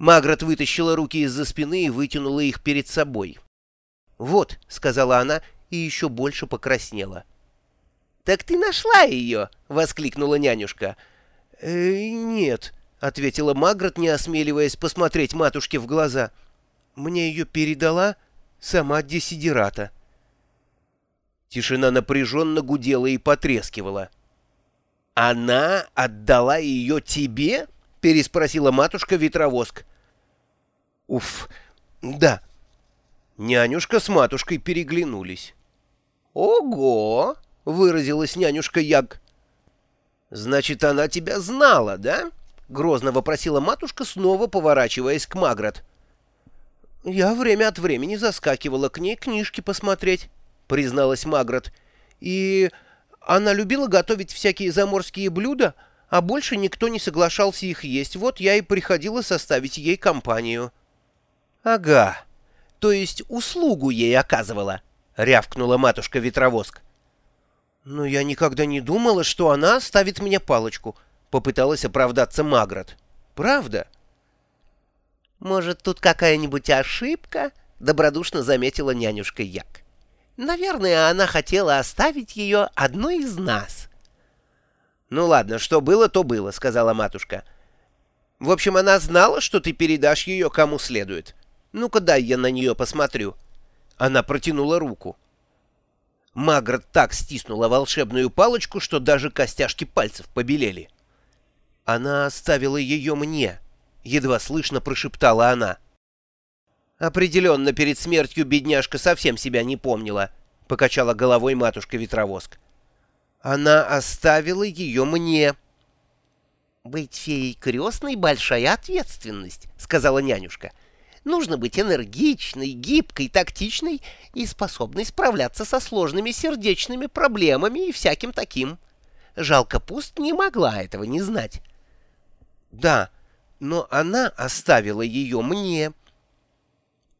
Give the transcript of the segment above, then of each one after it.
Магрот вытащила руки из-за спины и вытянула их перед собой. «Вот», — сказала она и еще больше покраснела. «Так ты нашла ее!» — воскликнула нянюшка. «Э, «Нет», — ответила Магрот, не осмеливаясь посмотреть матушке в глаза. «Мне ее передала сама Десидерата». Тишина напряженно гудела и потрескивала. «Она отдала ее тебе?» — переспросила матушка Ветровоск. «Уф, да». Нянюшка с матушкой переглянулись. «Ого!» — выразилась нянюшка Яг. «Значит, она тебя знала, да?» — грозно вопросила матушка, снова поворачиваясь к Магрот. «Я время от времени заскакивала к ней книжки посмотреть», — призналась Магрот. «И она любила готовить всякие заморские блюда, а больше никто не соглашался их есть. Вот я и приходила составить ей компанию». «Ага, то есть услугу ей оказывала», — рявкнула матушка-ветровоск. «Но я никогда не думала, что она оставит мне палочку», — попыталась оправдаться Магрот. «Правда?» «Может, тут какая-нибудь ошибка?» — добродушно заметила нянюшка Як. «Наверное, она хотела оставить ее одной из нас». «Ну ладно, что было, то было», — сказала матушка. «В общем, она знала, что ты передашь ее кому следует. Ну-ка дай я на нее посмотрю». Она протянула руку. Магрот так стиснула волшебную палочку, что даже костяшки пальцев побелели. «Она оставила ее мне», — едва слышно прошептала она. «Определенно, перед смертью бедняжка совсем себя не помнила», — покачала головой матушка-ветровоск. «Она оставила ее мне». «Быть феей крестной — большая ответственность», — сказала нянюшка. Нужно быть энергичной, гибкой, тактичной и способной справляться со сложными сердечными проблемами и всяким таким. Жалко, Пуст не могла этого не знать. Да, но она оставила ее мне.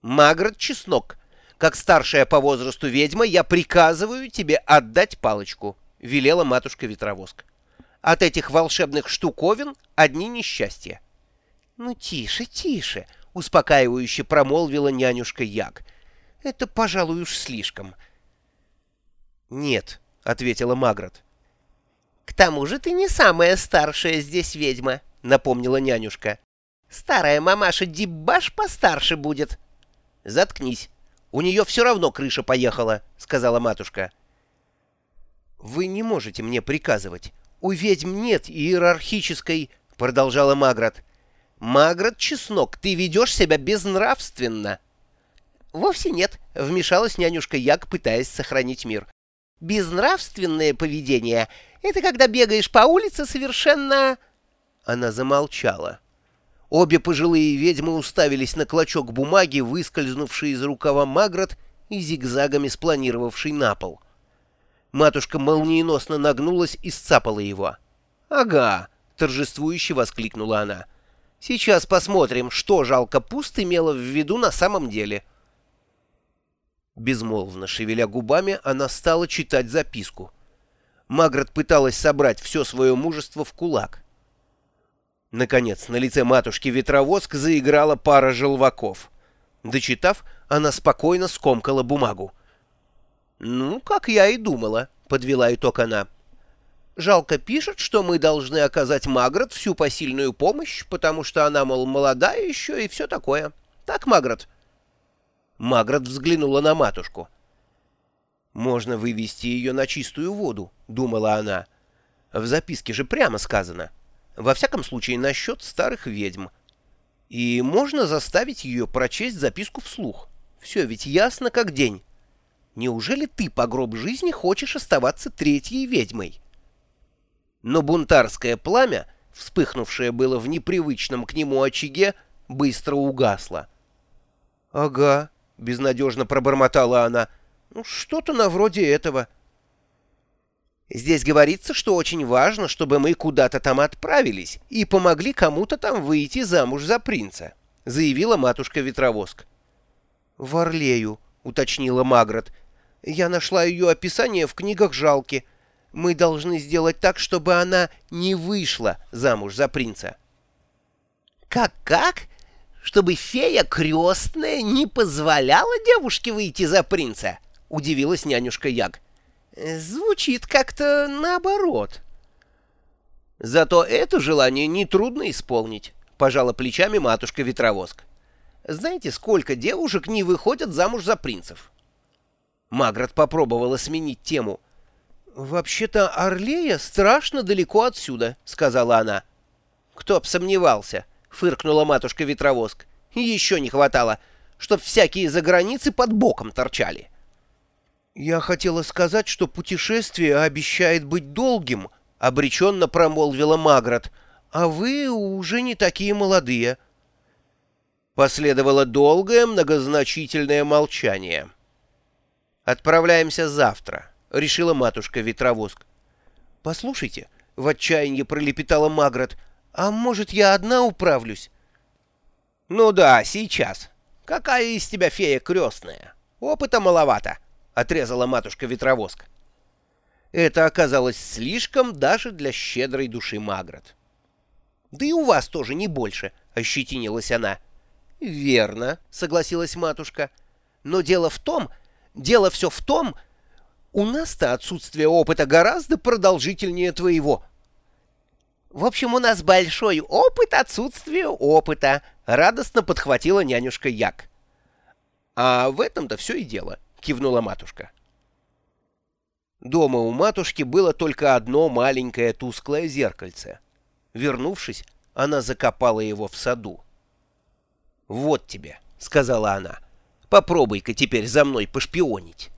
Магрот Чеснок, как старшая по возрасту ведьма, я приказываю тебе отдать палочку, — велела матушка Ветровоск. От этих волшебных штуковин одни несчастья. — Ну, тише, тише, —— успокаивающе промолвила нянюшка Як. «Это, пожалуй, уж слишком». «Нет», — ответила Магрот. «К тому же ты не самая старшая здесь ведьма», — напомнила нянюшка. «Старая мамаша Дибаш постарше будет». «Заткнись. У нее все равно крыша поехала», — сказала матушка. «Вы не можете мне приказывать. У ведьм нет иерархической...» — продолжала Магрот. «Магрот Чеснок, ты ведешь себя безнравственно!» «Вовсе нет», — вмешалась нянюшка Як, пытаясь сохранить мир. «Безнравственное поведение — это когда бегаешь по улице совершенно...» Она замолчала. Обе пожилые ведьмы уставились на клочок бумаги, выскользнувший из рукава Магрот и зигзагами спланировавший на пол. Матушка молниеносно нагнулась и сцапала его. «Ага!» — торжествующе воскликнула она. Сейчас посмотрим, что жалко пуст имела в виду на самом деле. Безмолвно шевеля губами, она стала читать записку. Магрот пыталась собрать все свое мужество в кулак. Наконец, на лице матушки Ветровоск заиграла пара желваков. Дочитав, она спокойно скомкала бумагу. «Ну, как я и думала», — подвела итог она. Жалко пишет, что мы должны оказать Магрот всю посильную помощь, потому что она, мол, молодая еще и все такое. Так, Магрот?» Магрот взглянула на матушку. «Можно вывести ее на чистую воду», — думала она. «В записке же прямо сказано. Во всяком случае, насчет старых ведьм. И можно заставить ее прочесть записку вслух. Все ведь ясно как день. Неужели ты по гроб жизни хочешь оставаться третьей ведьмой?» Но бунтарское пламя, вспыхнувшее было в непривычном к нему очаге, быстро угасло. — Ага, — безнадежно пробормотала она, — ну что-то на вроде этого. Здесь говорится, что очень важно, чтобы мы куда-то там отправились и помогли кому-то там выйти замуж за принца, — заявила матушка-ветровоск. — В Орлею, — уточнила Магрот. — Я нашла ее описание в книгах жалки. — мы должны сделать так, чтобы она не вышла замуж за принца. «Как-как? чтобы фея крестная не позволяла девушке выйти за принца?» — удивилась нянюшка Яг. «Звучит как-то наоборот». «Зато это желание нетрудно исполнить», — пожала плечами матушка-ветровоск. «Знаете, сколько девушек не выходят замуж за принцев?» Маград попробовала сменить тему. «Вообще-то Орлея страшно далеко отсюда», — сказала она. «Кто б сомневался», — фыркнула матушка-ветровоск. «Еще не хватало, чтоб всякие за границы под боком торчали». «Я хотела сказать, что путешествие обещает быть долгим», — обреченно промолвила Маград, «а вы уже не такие молодые». Последовало долгое многозначительное молчание. «Отправляемся завтра», — решила матушка-ветровоск. «Послушайте», — в отчаянии пролепетала Маград, «а может, я одна управлюсь?» «Ну да, сейчас. Какая из тебя фея крестная? Опыта маловато», — отрезала матушка-ветровоск. Это оказалось слишком даже для щедрой души Маград. «Да и у вас тоже не больше», — ощетинилась она. «Верно», — согласилась матушка. «Но дело в том, дело все в том, у нас-то отсутствие опыта гораздо продолжительнее твоего». «В общем, у нас большой опыт отсутствия опыта», — радостно подхватила нянюшка Як. «А в этом-то все и дело», — кивнула матушка. Дома у матушки было только одно маленькое тусклое зеркальце. Вернувшись, она закопала его в саду. «Вот тебе», — сказала она, — «попробуй-ка теперь за мной пошпионить».